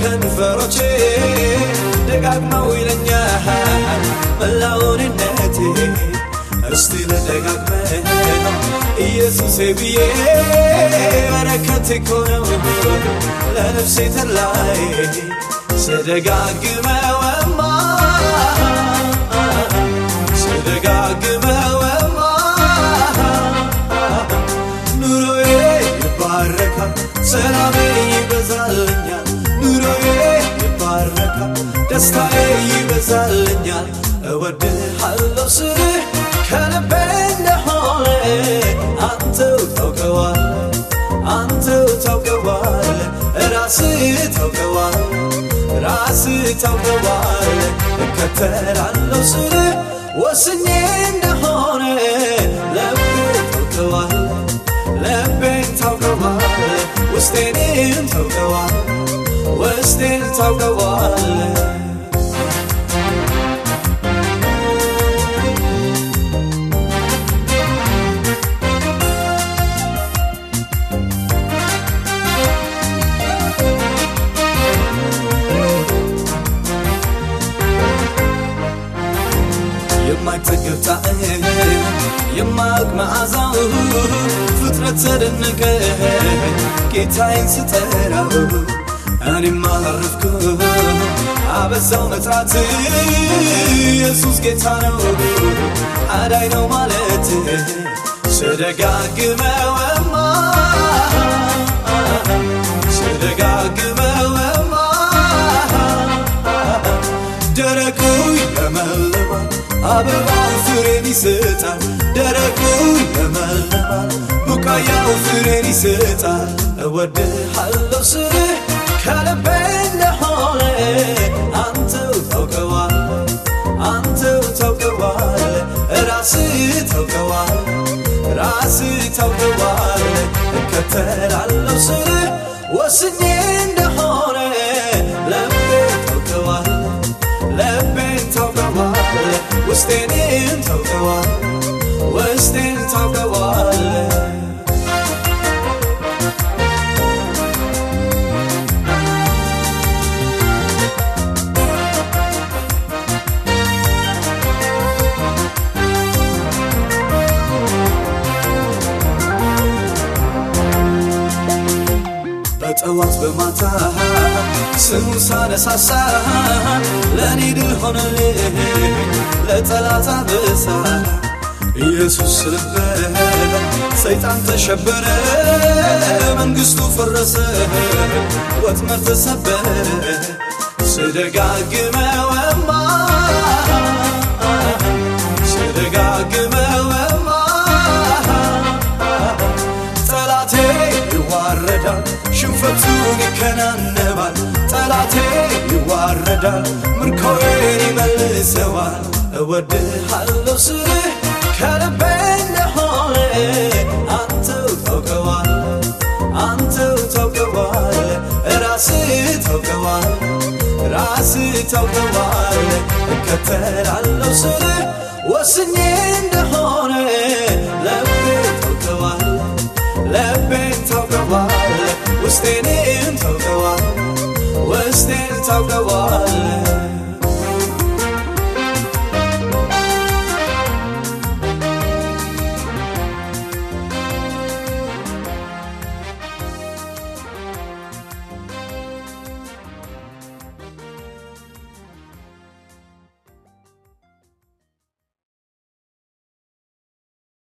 ከንፈሮቼ ደጋግመው ይለኛል መላውንነቴ እስቲ ልደጋግመው ኢየሱሴ ብዬ በረከት እኮ ነው ለነፍሴ ተላይ ስደጋግመውማ ኑሮዬ ይባረካል፣ ሰላሜ ይበዛልኛል። ደስታዬ ይበዛልኛል። እወድሃለሁ ስልህ ከልቤ እንደሆነ አንተው ታውቀዋለህ፣ አንተው ታውቀዋለህ፣ ራስህ ታውቀዋለህ፣ ራስህ ታውቀዋለህ። እከተላለሁ ስልህ ወስኜ እንደሆነ ልቤ ታውቀዋለህ፣ ልቤን ታውቀዋለህ፣ ውስጤንም ታውቀዋለህ፣ ውስጤን ታውቀዋለህ። የማይጠገብ ጣዕም የማያውቅ መዓዛው ፍጥረት ተደነቀ ጌታዬን ስጠራው እኔም አላረፍኩ አበዛው መጥራት ኢየሱስ ጌታ ነው አዳይ ነው ማለት ስደጋግመውማ ስደጋግመውማ አበባው ፍሬን ይሰጣል ደረቁ ይለመልማል ቡቃያው ፍሬን ይሰጣል። እወድሃለሁ ስልህ ከልቤ እንደሆነ አንተው ታውቀዋለህ አንተው ታውቀዋለህ ራስህ ታውቀዋለህ ራስህ ታውቀዋለህ። እከተላለሁ ስልህ ወስኜ እንደሆነ ታውቀዋለህ ውስጤንም ታውቀዋለህ ውስጤን ታውቀዋለህ በጠዋት በማታ ስሙ ሳነሳሳ ለእኔ ድል ሆነልኝ ለጠላት አበሳ ኢየሱስ ስለበ ሰይጣን ተሸበረ መንግሥቱ ፈረሰ ወጥመድ ተሰበረ። ጠላቴ ይዋረዳል፣ ሽንፈቱን ይከናነባል። ጠላቴ ይዋረዳል፣ ምርኮዬን ይመልሰዋል። እወድሃለሁ ስልህ ከልቤ እንደሆነ አንተው ታውቀዋለህ፣ አንተው ታውቀዋለህ፣ ራስህ ታውቀዋለህ፣ ራስህ ታውቀዋለህ። እከተላለሁ ስልህ ወስኜ እንደሆነ ልቤ ታውቀዋለህ ልቤን ታውቀዋለህ ውስጤንም ታውቀዋለህ ውስጤን ታውቀዋለህ